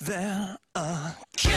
there again.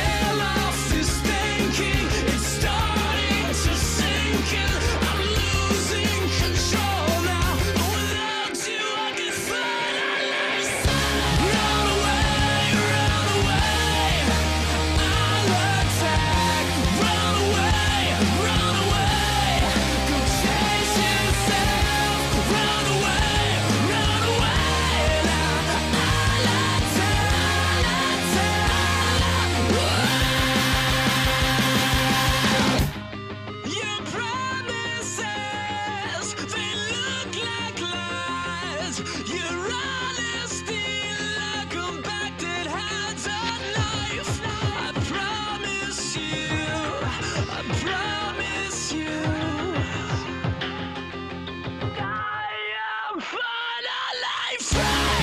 life.